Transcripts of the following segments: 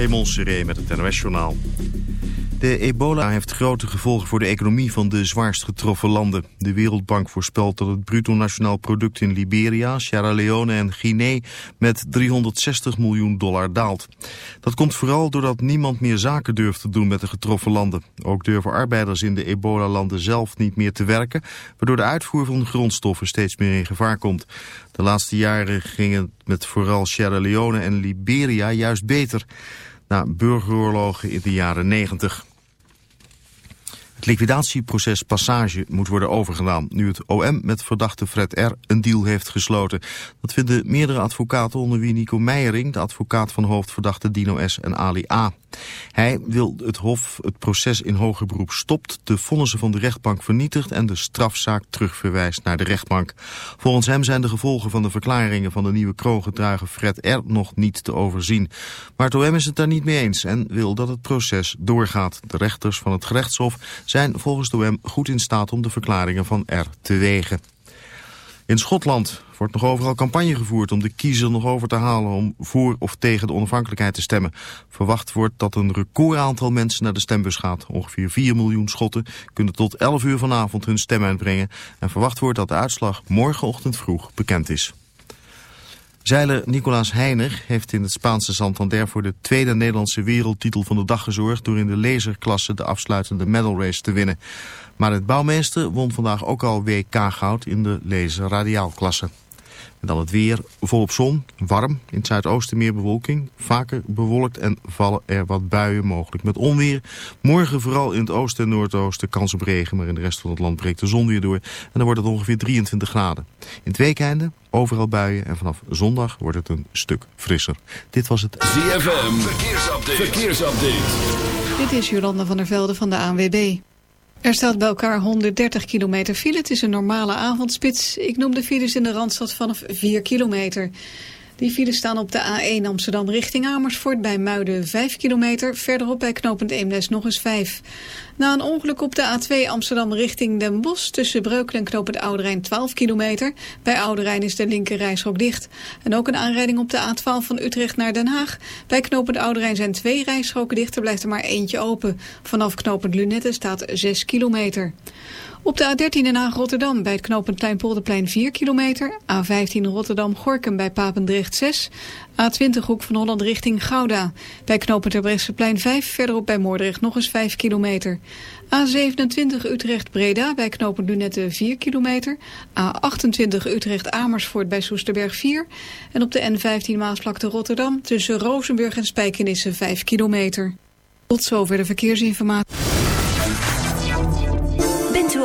Raymond met het NOS-journaal. De ebola heeft grote gevolgen voor de economie van de zwaarst getroffen landen. De Wereldbank voorspelt dat het bruto nationaal product in Liberia, Sierra Leone en Guinea met 360 miljoen dollar daalt. Dat komt vooral doordat niemand meer zaken durft te doen met de getroffen landen. Ook durven arbeiders in de ebola-landen zelf niet meer te werken, waardoor de uitvoer van grondstoffen steeds meer in gevaar komt. De laatste jaren ging het met vooral Sierra Leone en Liberia juist beter na burgeroorlogen in de jaren 90. Het liquidatieproces Passage moet worden overgedaan... nu het OM met verdachte Fred R. een deal heeft gesloten. Dat vinden meerdere advocaten onder wie Nico Meijering... de advocaat van hoofdverdachte Dino S. en Ali A. Hij wil het Hof het proces in hoger beroep stopt... de vonnissen van de rechtbank vernietigt... en de strafzaak terugverwijst naar de rechtbank. Volgens hem zijn de gevolgen van de verklaringen... van de nieuwe kroongetuige Fred R. nog niet te overzien. Maar het OM is het daar niet mee eens... en wil dat het proces doorgaat. De rechters van het gerechtshof zijn volgens de OM goed in staat om de verklaringen van R te wegen. In Schotland wordt nog overal campagne gevoerd om de kiezer nog over te halen om voor of tegen de onafhankelijkheid te stemmen. Verwacht wordt dat een recordaantal mensen naar de stembus gaat. Ongeveer 4 miljoen Schotten kunnen tot 11 uur vanavond hun stem uitbrengen. En verwacht wordt dat de uitslag morgenochtend vroeg bekend is. Zeiler Nicolaas Heiner heeft in het Spaanse Santander voor de tweede Nederlandse wereldtitel van de dag gezorgd door in de laserklasse de afsluitende medal race te winnen. Maar het bouwmeester won vandaag ook al WK-goud in de laser radiaalklasse. En dan het weer, volop zon, warm, in het zuidoosten meer bewolking, vaker bewolkt en vallen er wat buien mogelijk met onweer. Morgen vooral in het oosten en noordoosten kans op regen, maar in de rest van het land breekt de zon weer door en dan wordt het ongeveer 23 graden. In het weekende overal buien en vanaf zondag wordt het een stuk frisser. Dit was het ZFM, verkeersupdate. verkeersupdate. Dit is Jolanda van der Velde van de ANWB. Er staat bij elkaar 130 kilometer file. Het is een normale avondspits. Ik noem de files in de Randstad vanaf 4 kilometer. Die files staan op de A1 Amsterdam richting Amersfoort bij Muiden 5 kilometer. Verderop bij knooppunt Eemnes nog eens 5. Na een ongeluk op de A2 Amsterdam richting Den Bosch tussen Breukelen en knooppunt Ouderijn 12 kilometer. Bij Ouderijn is de linker dicht. En ook een aanrijding op de A12 van Utrecht naar Den Haag. Bij knooppunt Ouderijn zijn twee rijstroken dicht. Er blijft er maar eentje open. Vanaf knooppunt Lunette staat 6 kilometer. Op de A13 in Haag Rotterdam bij het knooppunt Kleinpolderplein 4 kilometer. A15 Rotterdam-Gorkum bij Papendrecht 6. A20 Hoek van Holland richting Gouda. Bij knooppunt Terbrechtseplein 5. Verderop bij Moordrecht nog eens 5 kilometer. A27 Utrecht-Breda bij knooppunt Lunette 4 kilometer. A28 Utrecht-Amersfoort bij Soesterberg 4. En op de N15 Maasvlakte Rotterdam tussen Rozenburg en Spijkenisse 5 kilometer. Tot zover de verkeersinformatie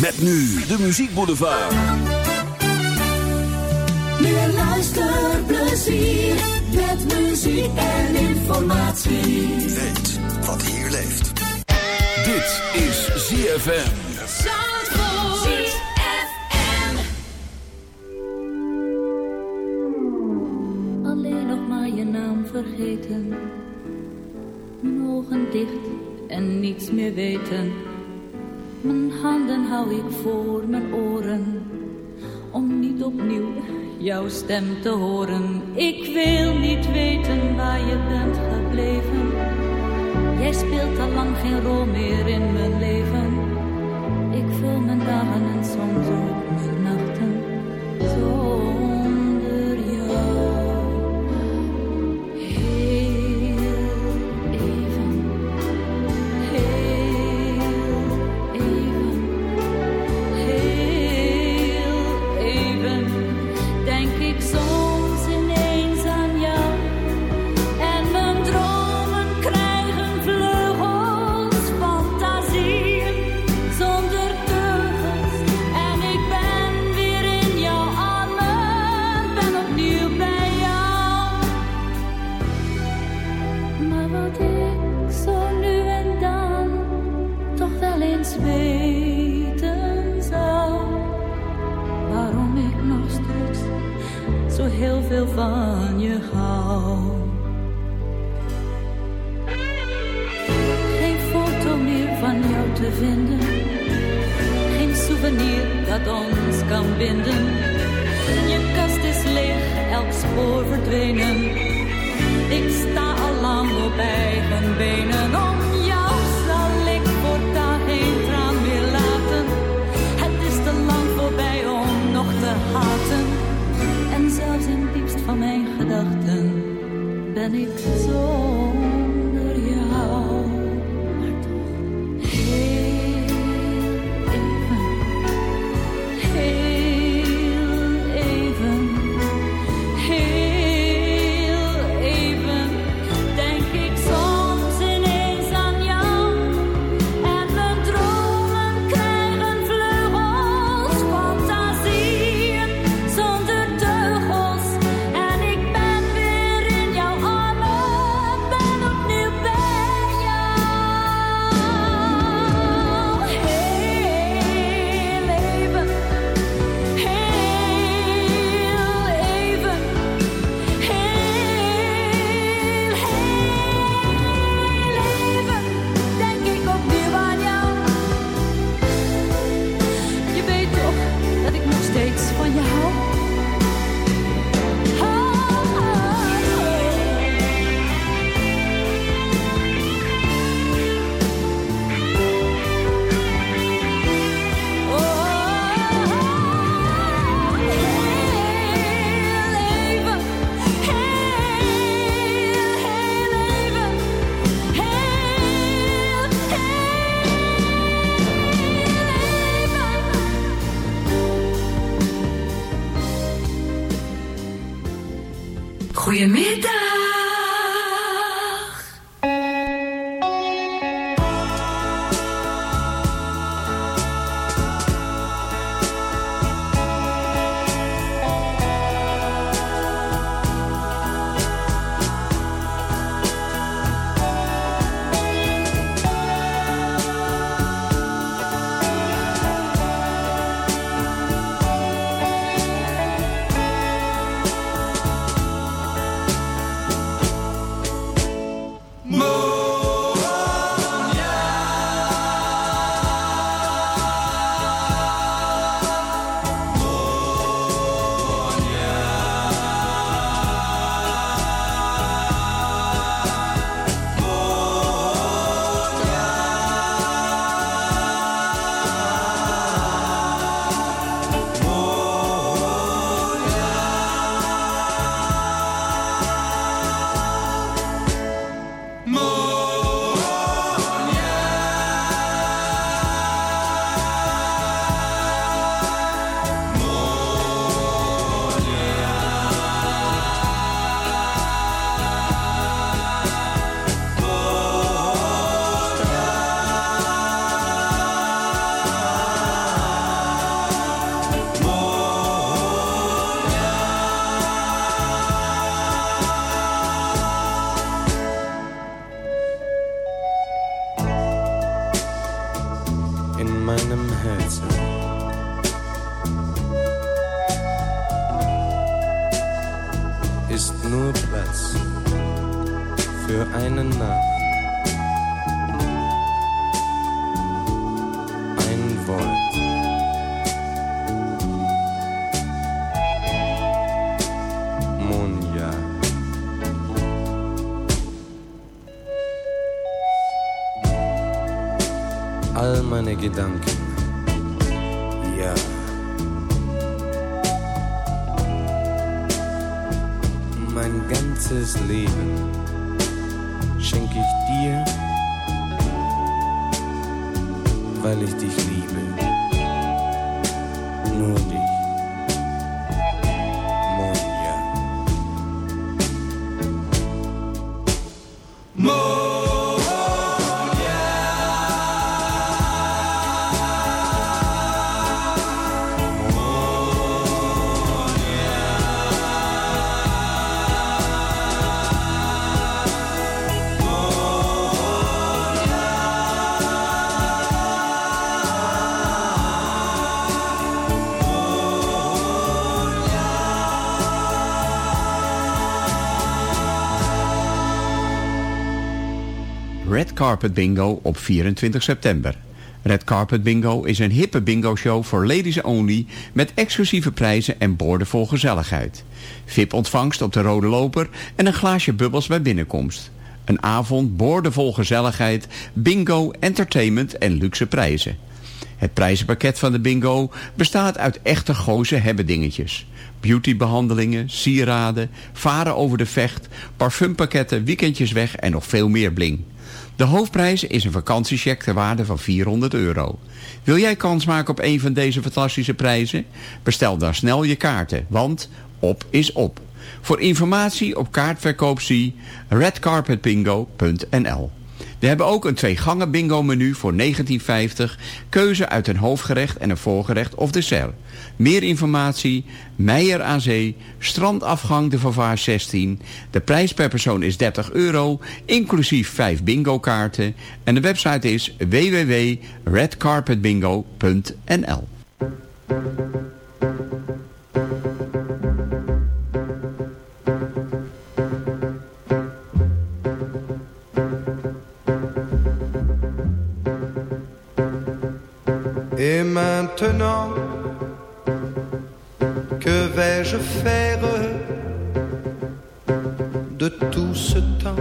Met nu de Muziek Boulevard. Meer luisterplezier met muziek en informatie. Weet wat hier leeft. Dit is ZFM. Alleen nog maar je naam Vergeten, mijn ogen dicht en niets meer weten mijn handen hou ik voor mijn oren, om niet opnieuw jouw stem te horen. Ik wil niet weten waar je bent gebleven. Jij speelt al lang geen rol meer in mijn leven. Ik vul mijn dagen en soms ook mijn nachten. Carpet Bingo op 24 september. Red Carpet Bingo is een hippe bingo show voor ladies only... met exclusieve prijzen en boordevol gezelligheid. VIP-ontvangst op de Rode Loper en een glaasje bubbels bij binnenkomst. Een avond boordevol gezelligheid, bingo, entertainment en luxe prijzen. Het prijzenpakket van de bingo bestaat uit echte goze hebbedingetjes. Beautybehandelingen, sieraden, varen over de vecht, parfumpakketten, weekendjes weg en nog veel meer bling. De hoofdprijs is een vakantiecheck ter waarde van 400 euro. Wil jij kans maken op een van deze fantastische prijzen? Bestel dan snel je kaarten, want op is op. Voor informatie op kaartverkoop zie redcarpetbingo.nl We hebben ook een twee gangen bingo menu voor 19,50. Keuze uit een hoofdgerecht en een voorgerecht of dessert. Meer informatie, Meijer aan Zee, strandafgang de Vavaar 16. De prijs per persoon is 30 euro, inclusief 5 bingo kaarten. En de website is www.redcarpetbingo.nl Et maintenant, que vais-je faire de tout ce temps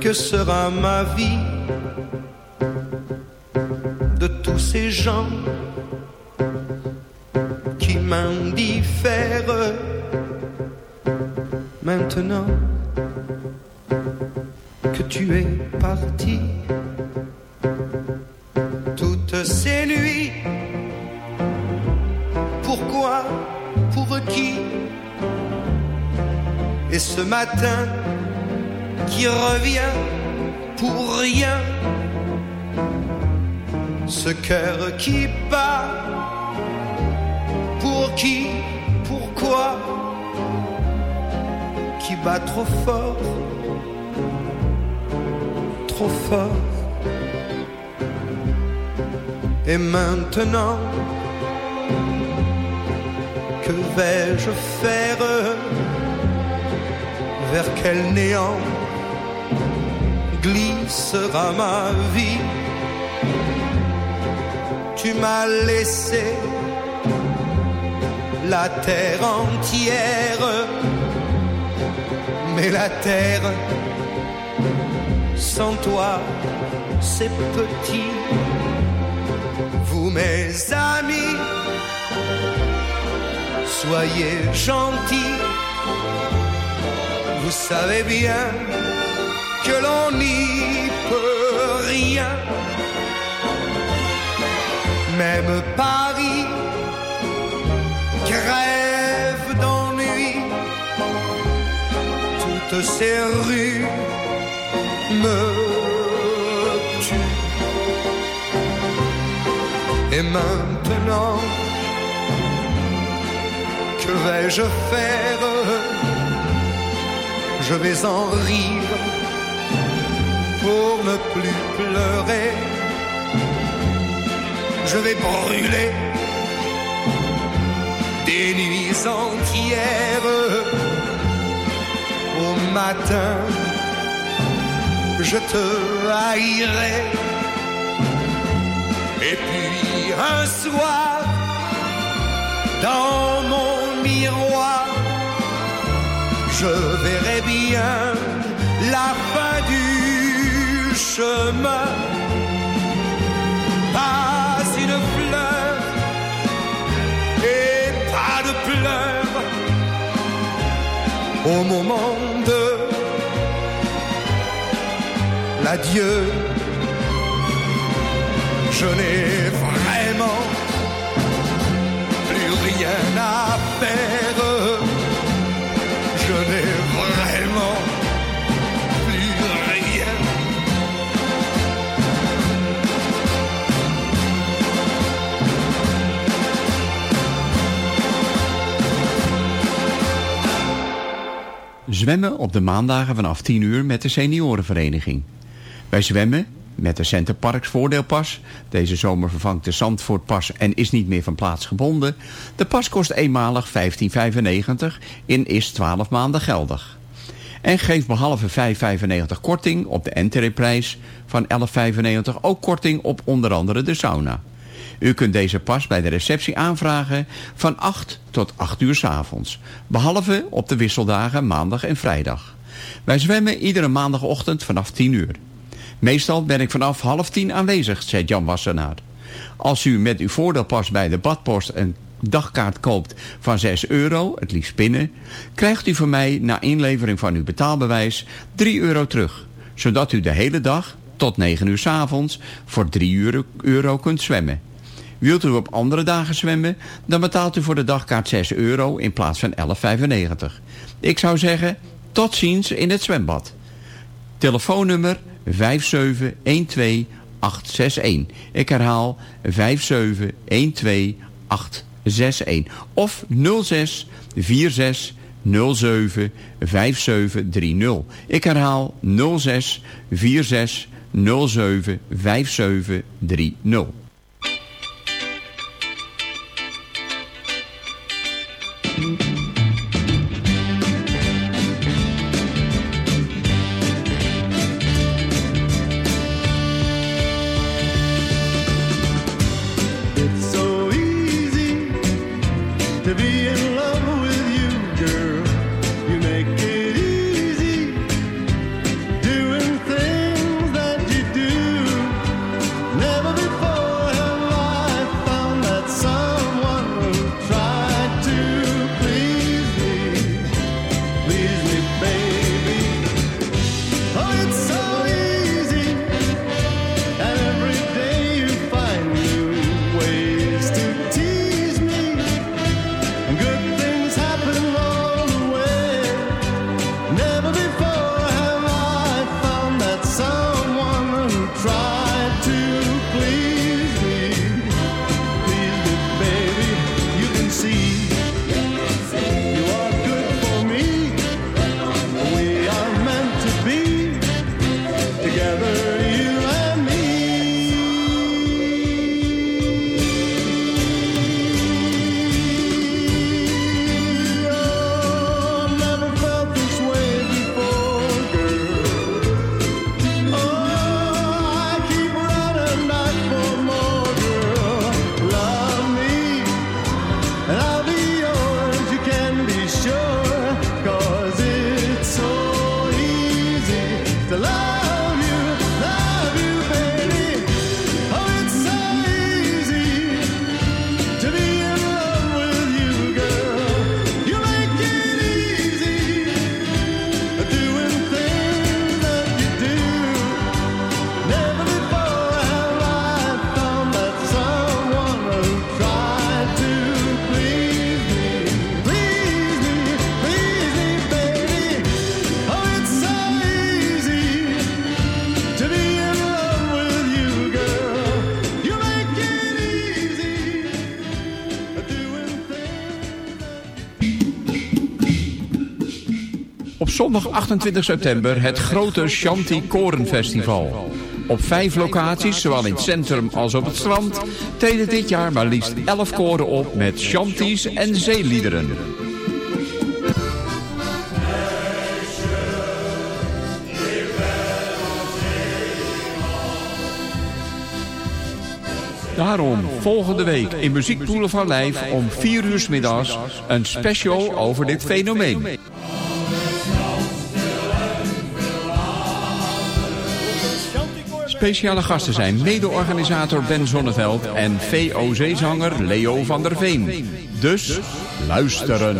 Que sera ma vie de tous ces gens qui m'indiffèrent Maintenant que tu es parti ce matin qui revient pour rien. Ce cœur qui bat. Pour qui Pourquoi Qui bat trop fort Trop fort. Et maintenant, que vais-je faire? Vers quel néant glissera ma vie Tu m'as laissé la terre entière, mais la terre sans toi, c'est petit vous mes amis, soyez gentils. Vous savez bien que l'on n'y peut rien. Même Paris crève d'ennui. Toutes ces rues me tuent. Et maintenant, que vais-je faire? Je vais en rire pour ne plus pleurer. Je vais brûler des nuits entières matin, je te haïrai. Et puis un soir, dans mon miroir, je verrai bien la fin du chemin. Pas une fleur et pas de pleurs au moment de l'adieu. Je n'ai vraiment plus rien à faire. Zwemmen op de maandagen vanaf 10 uur met de seniorenvereniging. Wij zwemmen met de Centerparks voordeelpas. Deze zomer vervangt de Zandvoortpas en is niet meer van plaats gebonden. De pas kost eenmalig 15,95 en is 12 maanden geldig. En geeft behalve 5,95 korting op de entreeprijs van 11,95 ook korting op onder andere de sauna. U kunt deze pas bij de receptie aanvragen van 8 tot 8 uur s avonds. Behalve op de wisseldagen maandag en vrijdag. Wij zwemmen iedere maandagochtend vanaf 10 uur. Meestal ben ik vanaf half tien aanwezig, zei Jan Wassenaar. Als u met uw voordeelpas bij de badpost een dagkaart koopt van 6 euro, het liefst pinnen, krijgt u van mij na inlevering van uw betaalbewijs 3 euro terug. Zodat u de hele dag, tot 9 uur s avonds, voor 3 euro kunt zwemmen. Wilt u op andere dagen zwemmen, dan betaalt u voor de dagkaart 6 euro in plaats van 11,95. Ik zou zeggen, tot ziens in het zwembad. Telefoonnummer 5712861. Ik herhaal 5712861. Of 06 46 07 5730. Ik herhaal 06 46 07 5730. zondag 28 september het grote Shanti Korenfestival. Op vijf locaties, zowel in het centrum als op het strand, treden dit jaar maar liefst elf koren op met shanties en zeeliederen. Daarom volgende week in Muziekpoelen van Lijf om 4 uur middags een special over dit fenomeen. Speciale gasten zijn mede-organisator Ben Zonneveld en VOC-zanger Leo van der Veen. Dus luisteren.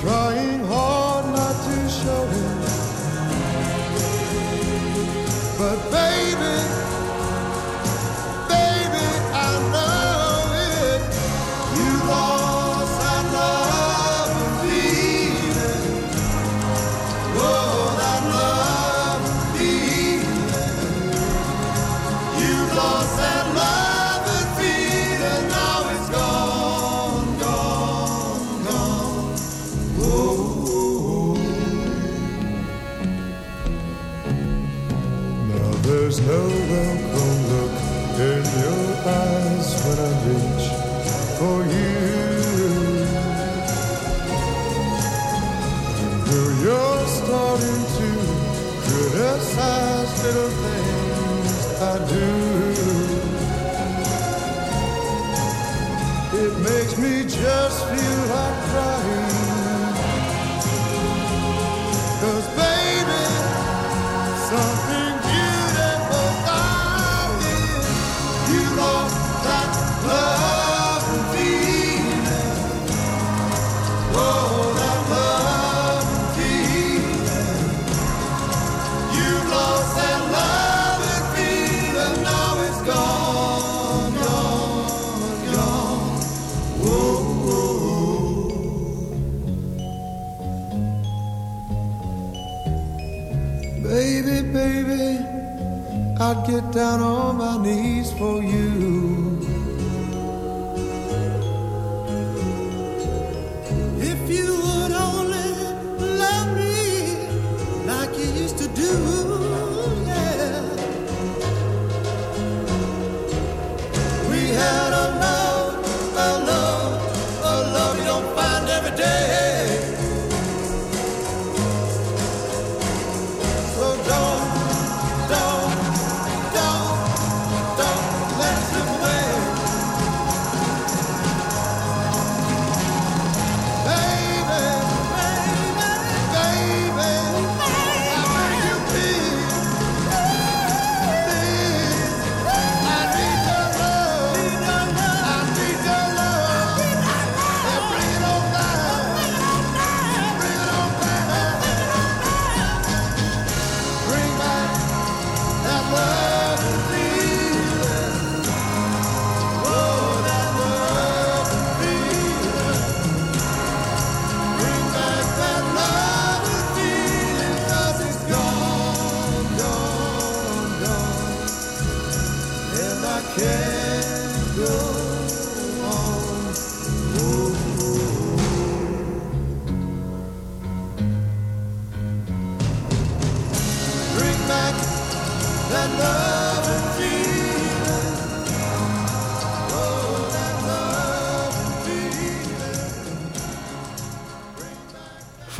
Trying.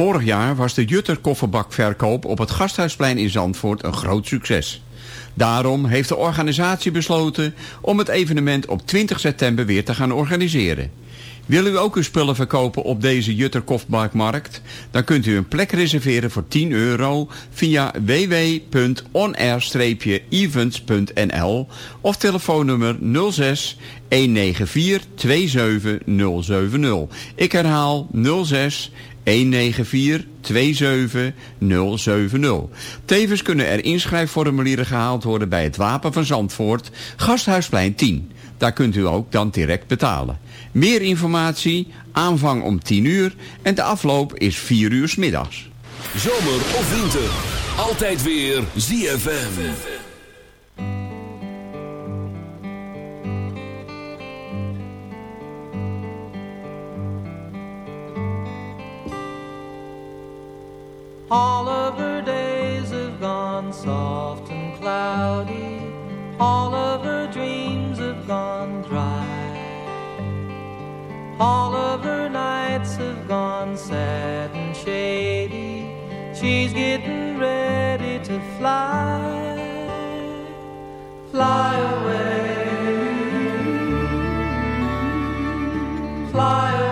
Vorig jaar was de Jutterkofferbakverkoop op het Gasthuisplein in Zandvoort een groot succes. Daarom heeft de organisatie besloten om het evenement op 20 september weer te gaan organiseren. Wil u ook uw spullen verkopen op deze Jutterkofferbakmarkt? Dan kunt u een plek reserveren voor 10 euro via www.onair-events.nl of telefoonnummer 06 194 27070. Ik herhaal 06 194 27070. Tevens kunnen er inschrijfformulieren gehaald worden bij het Wapen van Zandvoort, Gasthuisplein 10. Daar kunt u ook dan direct betalen. Meer informatie, aanvang om 10 uur en de afloop is 4 uur s middags. Zomer of winter, altijd weer ZFM. All of her days have gone soft and cloudy. All of her dreams have gone dry. All of her nights have gone sad and shady. She's getting ready to fly. Fly away. Fly away.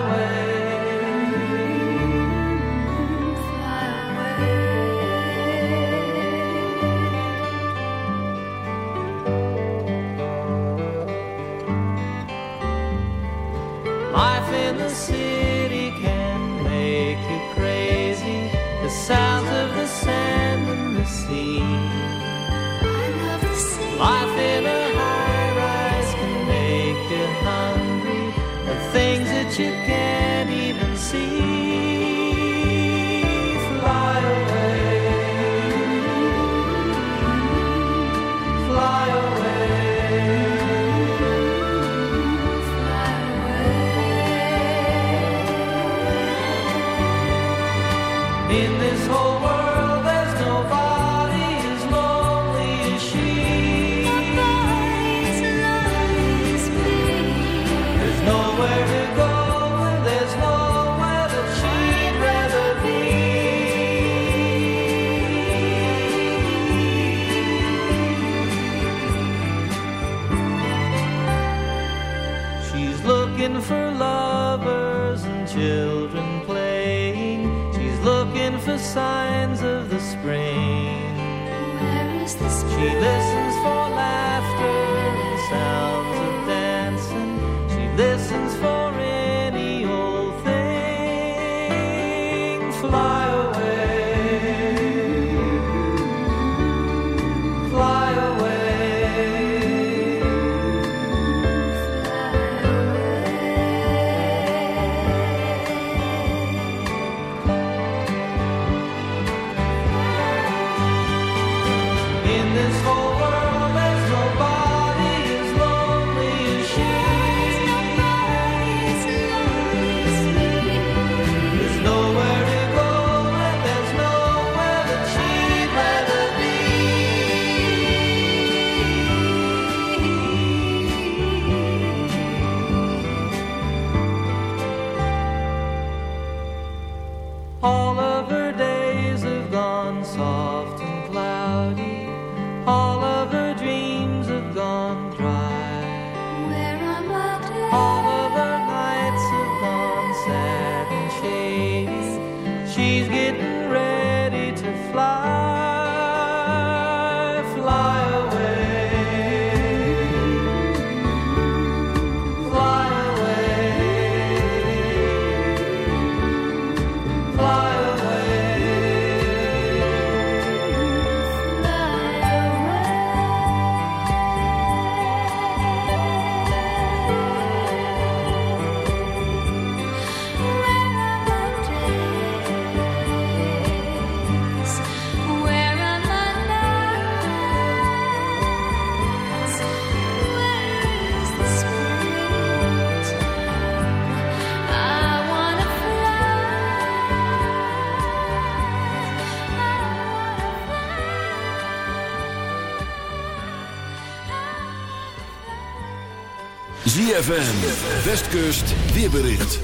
ZFM, Westkust, weerbericht.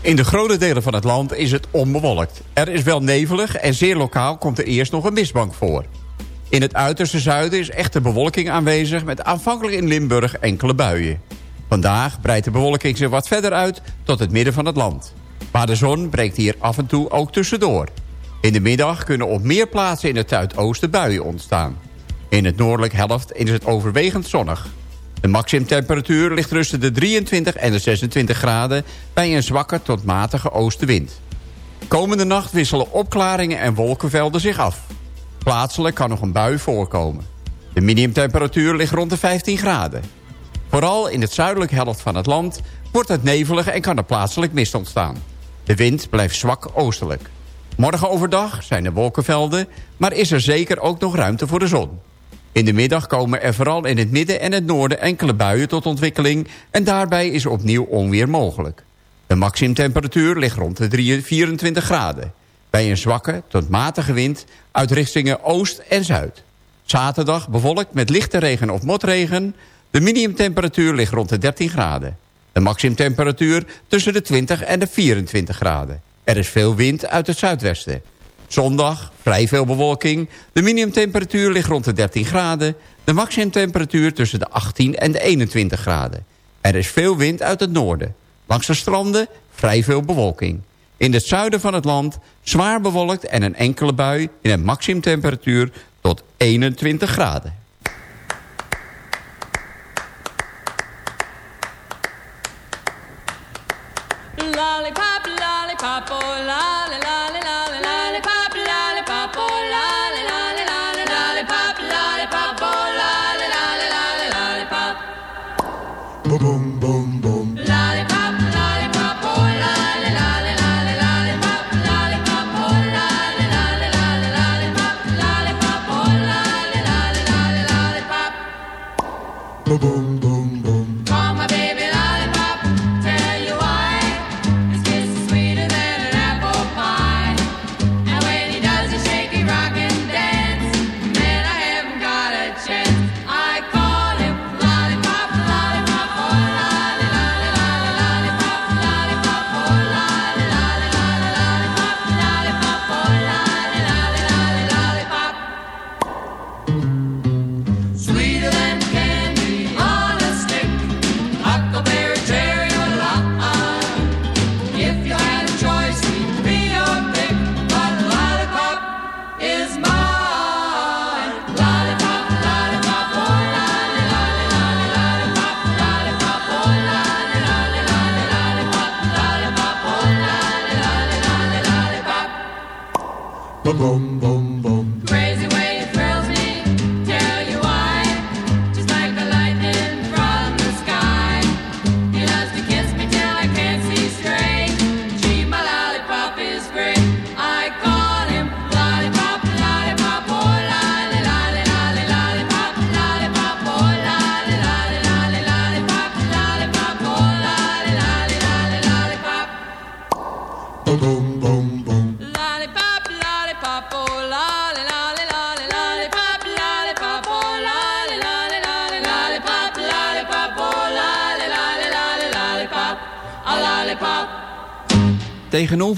In de grote delen van het land is het onbewolkt. Er is wel nevelig en zeer lokaal komt er eerst nog een mistbank voor. In het uiterste zuiden is echte bewolking aanwezig... met aanvankelijk in Limburg enkele buien. Vandaag breidt de bewolking zich wat verder uit tot het midden van het land. Maar de zon breekt hier af en toe ook tussendoor. In de middag kunnen op meer plaatsen in het zuidoosten buien ontstaan. In het noordelijk helft is het overwegend zonnig. De maximumtemperatuur ligt tussen de 23 en de 26 graden... bij een zwakke tot matige oostenwind. Komende nacht wisselen opklaringen en wolkenvelden zich af. Plaatselijk kan nog een bui voorkomen. De minimumtemperatuur ligt rond de 15 graden. Vooral in het zuidelijke helft van het land wordt het nevelig en kan er plaatselijk mist ontstaan. De wind blijft zwak oostelijk. Morgen overdag zijn er wolkenvelden, maar is er zeker ook nog ruimte voor de zon. In de middag komen er vooral in het midden en het noorden enkele buien tot ontwikkeling... en daarbij is opnieuw onweer mogelijk. De maximumtemperatuur ligt rond de 3 24 graden. Bij Bij een zwakke tot matige wind uit richtingen oost en zuid. Zaterdag bewolkt met lichte regen of motregen. De minimumtemperatuur ligt rond de 13 graden. De maximumtemperatuur tussen de 20 en de 24 graden. Er is veel wind uit het zuidwesten. Zondag vrij veel bewolking. De minimumtemperatuur ligt rond de 13 graden. De maximumtemperatuur tussen de 18 en de 21 graden. Er is veel wind uit het noorden. Langs de stranden vrij veel bewolking. In het zuiden van het land zwaar bewolkt en een enkele bui... in een maximumtemperatuur tot 21 graden. Lollipop, lollipop, oh lolly, lolly, lolly,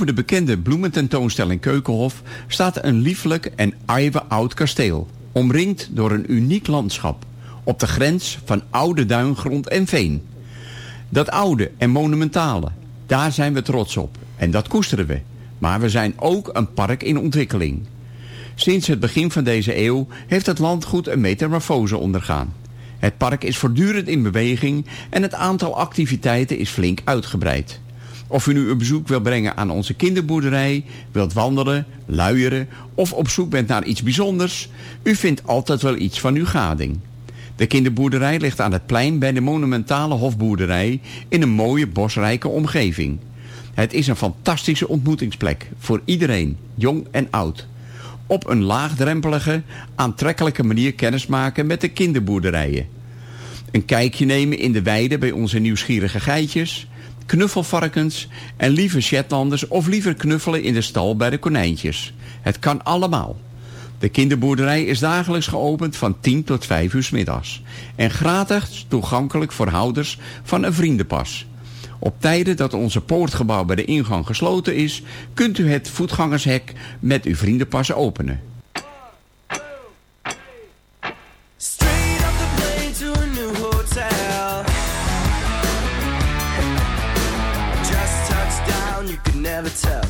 Tegenover de bekende bloemententoonstelling Keukenhof staat een lieflijk en oud kasteel. Omringd door een uniek landschap. Op de grens van oude duingrond en veen. Dat oude en monumentale, daar zijn we trots op. En dat koesteren we. Maar we zijn ook een park in ontwikkeling. Sinds het begin van deze eeuw heeft het landgoed een metamorfose ondergaan. Het park is voortdurend in beweging en het aantal activiteiten is flink uitgebreid. Of u nu een bezoek wilt brengen aan onze kinderboerderij, wilt wandelen, luieren of op zoek bent naar iets bijzonders, u vindt altijd wel iets van uw gading. De kinderboerderij ligt aan het plein bij de monumentale hofboerderij in een mooie bosrijke omgeving. Het is een fantastische ontmoetingsplek voor iedereen, jong en oud. Op een laagdrempelige, aantrekkelijke manier kennismaken met de kinderboerderijen. Een kijkje nemen in de weide bij onze nieuwsgierige geitjes, knuffelvarkens en lieve Shetlanders of liever knuffelen in de stal bij de konijntjes. Het kan allemaal. De kinderboerderij is dagelijks geopend van 10 tot 5 uur middags. En gratis toegankelijk voor houders van een vriendenpas. Op tijden dat onze poortgebouw bij de ingang gesloten is... kunt u het voetgangershek met uw vriendenpas openen. Tell.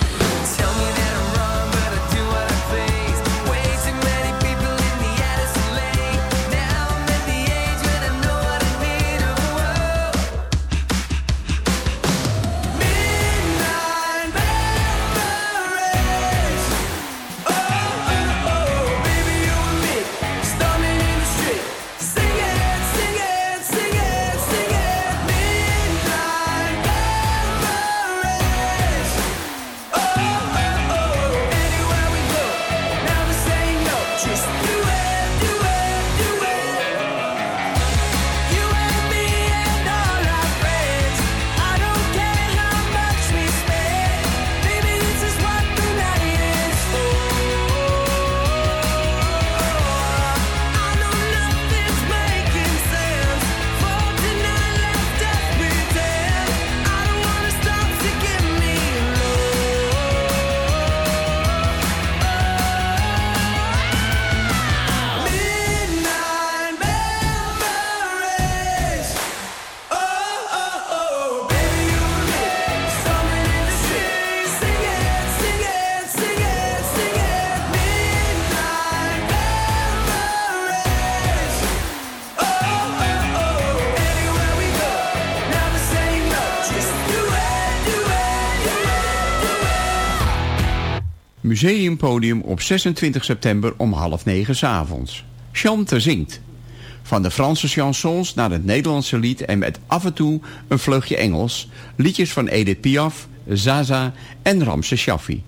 Museumpodium op 26 september om half negen s'avonds. Chante zingt. Van de Franse chansons naar het Nederlandse lied en met af en toe een vleugje Engels. Liedjes van Edith Piaf, Zaza en Ramse Shaffi.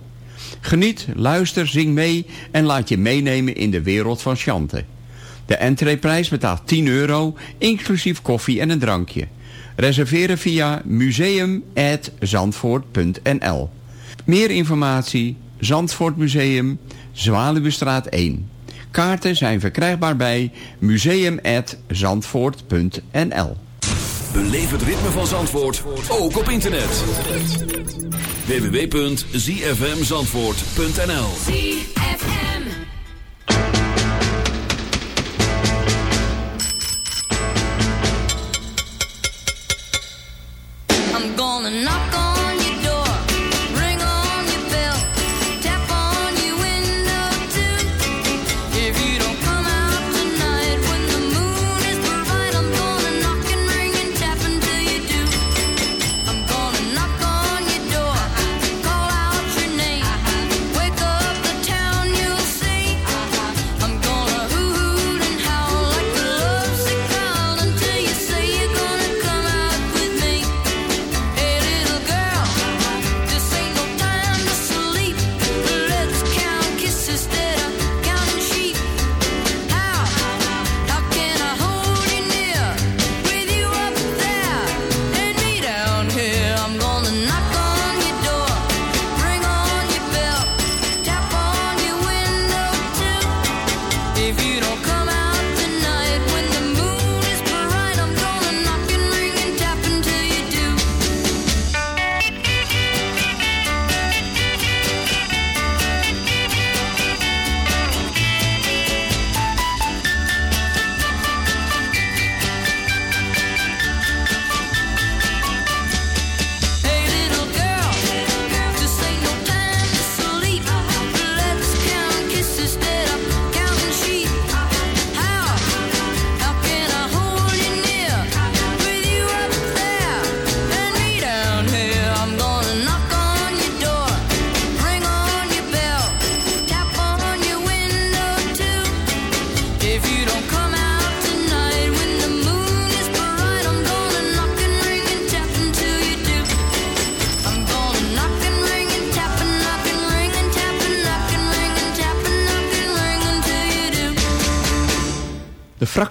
Geniet, luister, zing mee en laat je meenemen in de wereld van Chante. De entreeprijs betaalt 10 euro, inclusief koffie en een drankje. Reserveren via museum.zandvoort.nl Meer informatie Zandvoort Museum, Zwaluwestraat 1. Kaarten zijn verkrijgbaar bij museum.zandvoort.nl Beleef het ritme van Zandvoort, ook op internet. www.zfmzandvoort.nl I'm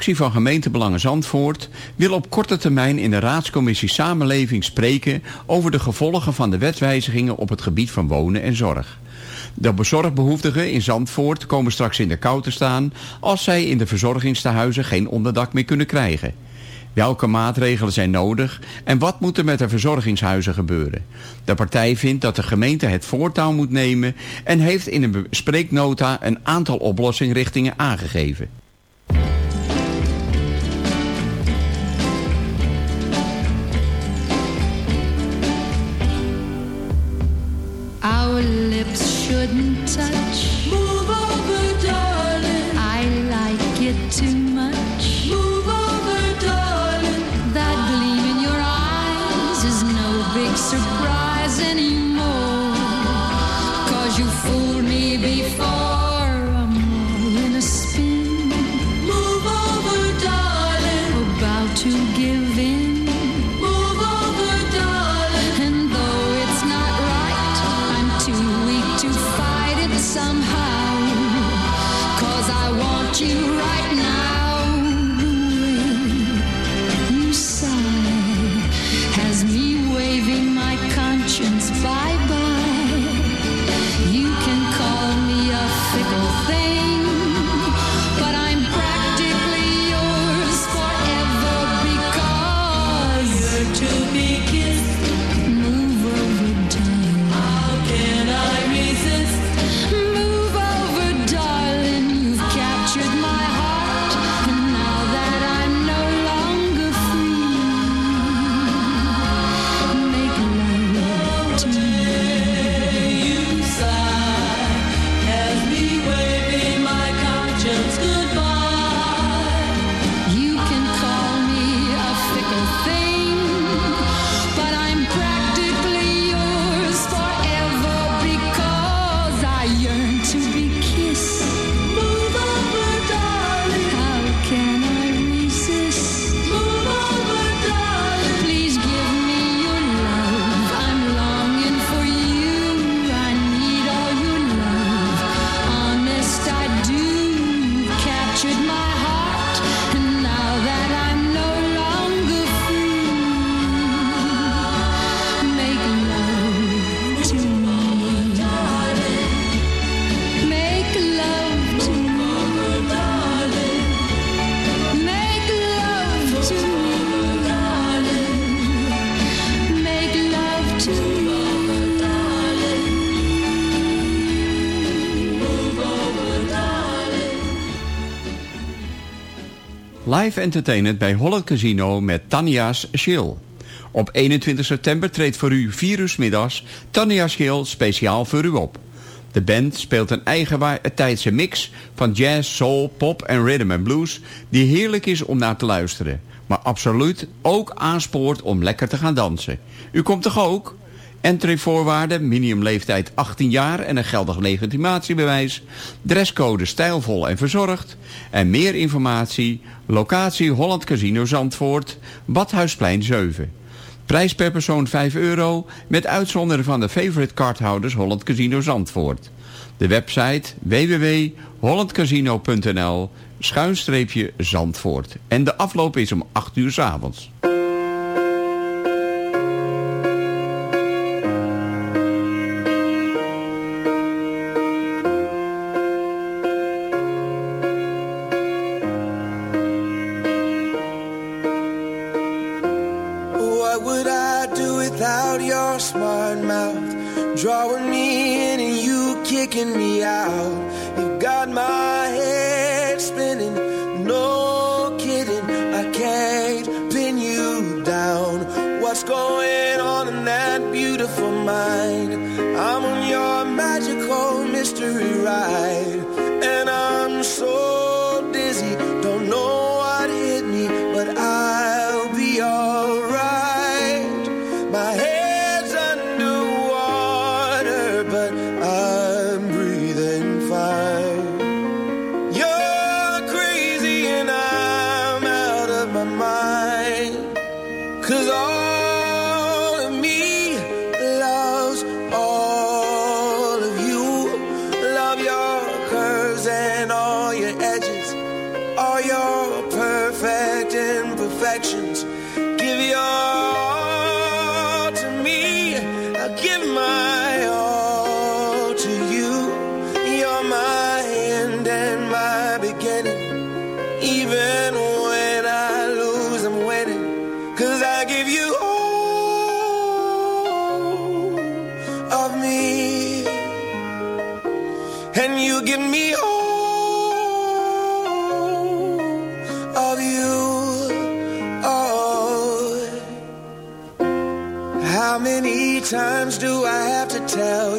fractie van gemeentebelangen Zandvoort wil op korte termijn in de raadscommissie Samenleving spreken over de gevolgen van de wetwijzigingen op het gebied van wonen en zorg. De bezorgbehoeftigen in Zandvoort komen straks in de kou te staan als zij in de verzorgingstehuizen geen onderdak meer kunnen krijgen. Welke maatregelen zijn nodig en wat moet er met de verzorgingshuizen gebeuren? De partij vindt dat de gemeente het voortouw moet nemen... en heeft in een spreeknota een aantal oplossingrichtingen aangegeven. Live entertainment bij Holland Casino met Tania's Schil. Op 21 september treedt voor u 4 uur middags Tanja Schil speciaal voor u op. De band speelt een eigen tijdse mix van jazz, soul, pop en rhythm and blues... die heerlijk is om naar te luisteren maar absoluut ook aanspoort om lekker te gaan dansen. U komt toch ook? Entreevoorwaarden, minimumleeftijd 18 jaar en een geldig legitimatiebewijs. Dresscode stijlvol en verzorgd. En meer informatie, locatie Holland Casino Zandvoort, Badhuisplein 7. Prijs per persoon 5 euro, met uitzondering van de favorite cardhouders Holland Casino Zandvoort. De website www.hollandcasino.nl schuinstreepje Zandvoort. En de afloop is om 8 uur s avonds. tell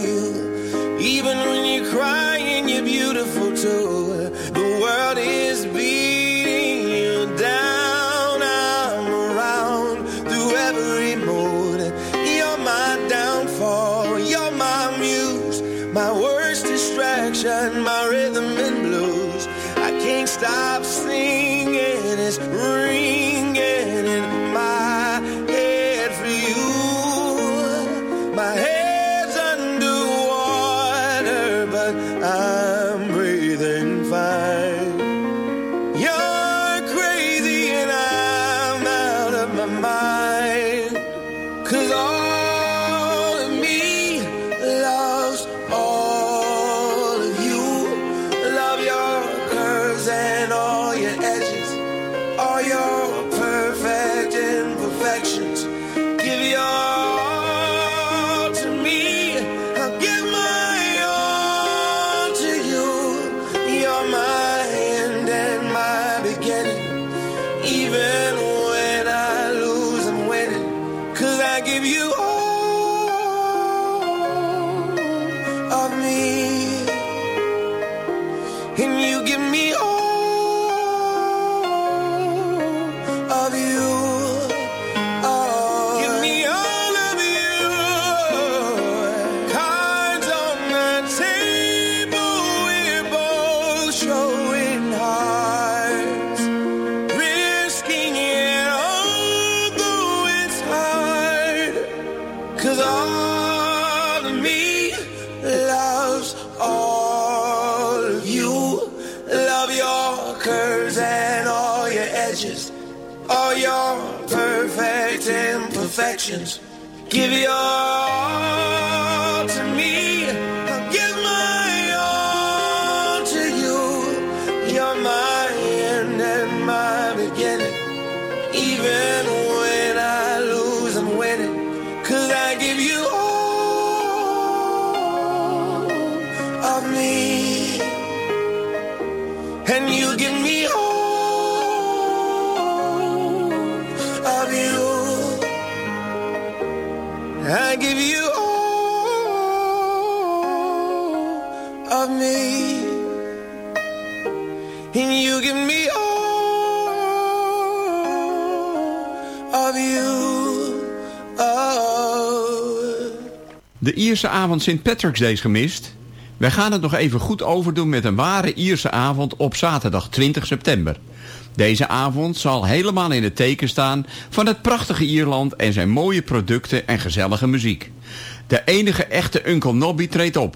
de Ierse avond St. Patrick's Days gemist? Wij gaan het nog even goed overdoen met een ware Ierse avond op zaterdag 20 september. Deze avond zal helemaal in het teken staan van het prachtige Ierland en zijn mooie producten en gezellige muziek. De enige echte Uncle Nobby treedt op.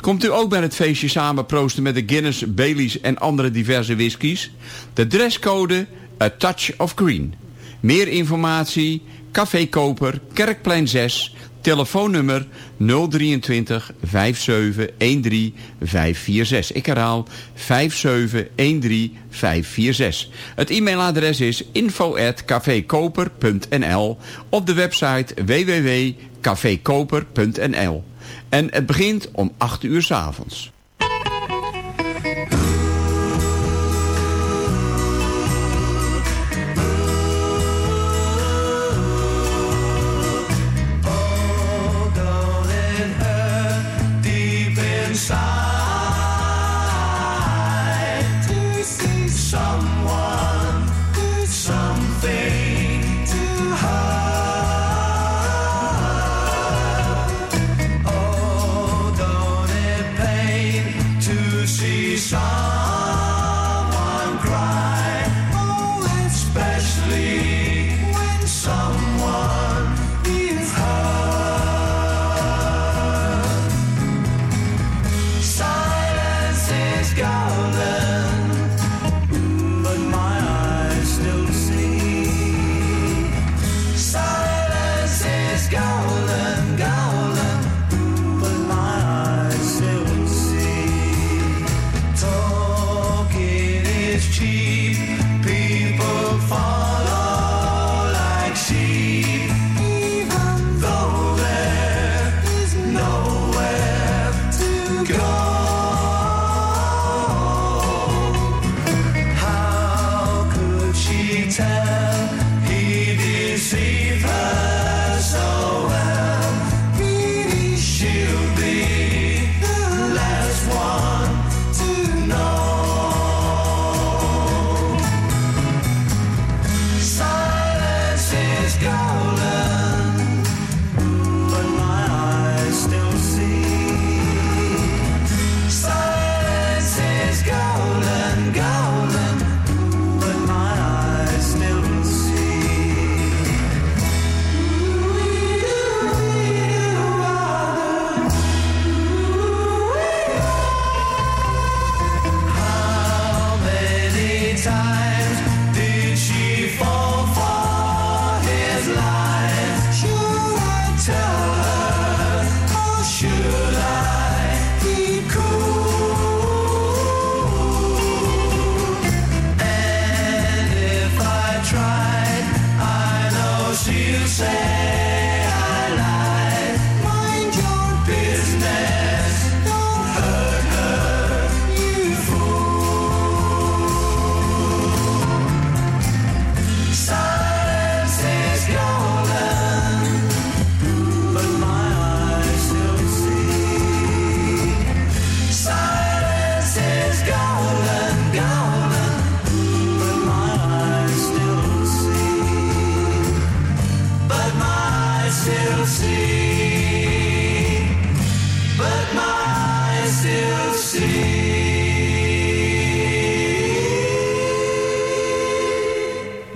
Komt u ook bij het feestje samen proosten met de Guinness, Baileys en andere diverse whiskies? De dresscode A Touch of Green. Meer informatie, Café Koper, Kerkplein 6 Telefoonnummer 023 5713 546. Ik herhaal 5713 546. Het e-mailadres is info.cafekoper.nl op de website www.cafekoper.nl. En het begint om 8 uur s avonds.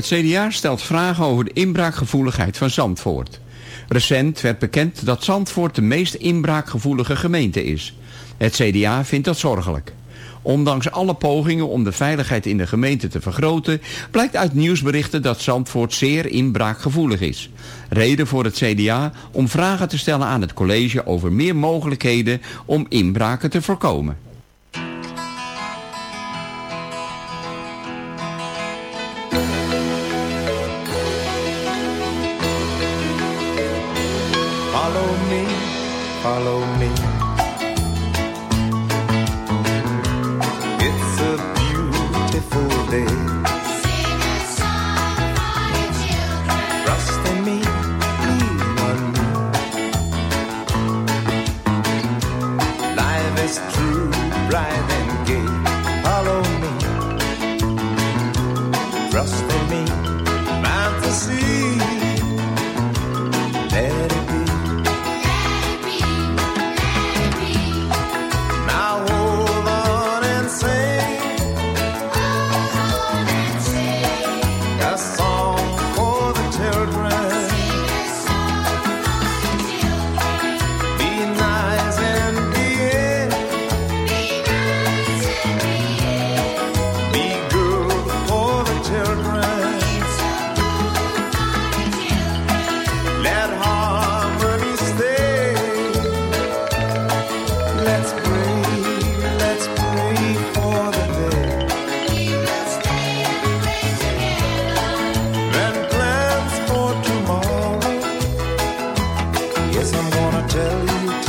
Het CDA stelt vragen over de inbraakgevoeligheid van Zandvoort. Recent werd bekend dat Zandvoort de meest inbraakgevoelige gemeente is. Het CDA vindt dat zorgelijk. Ondanks alle pogingen om de veiligheid in de gemeente te vergroten... blijkt uit nieuwsberichten dat Zandvoort zeer inbraakgevoelig is. Reden voor het CDA om vragen te stellen aan het college over meer mogelijkheden om inbraken te voorkomen. Yes, I'm gonna tell you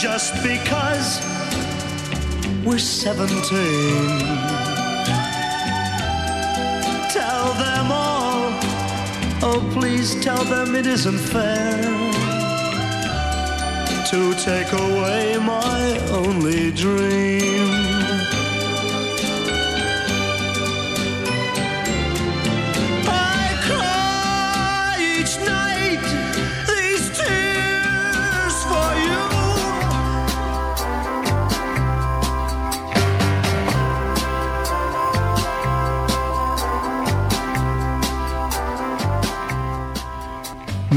just because we're 17 tell them all. Oh please tell them it isn't fair to take away my only dream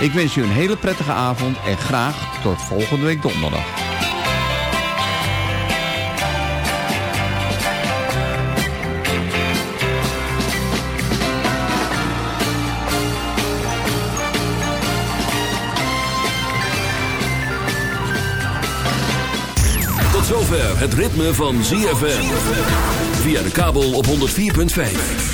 Ik wens u een hele prettige avond en graag tot volgende week donderdag. Tot zover het ritme van ZFM. Via de kabel op 104.5.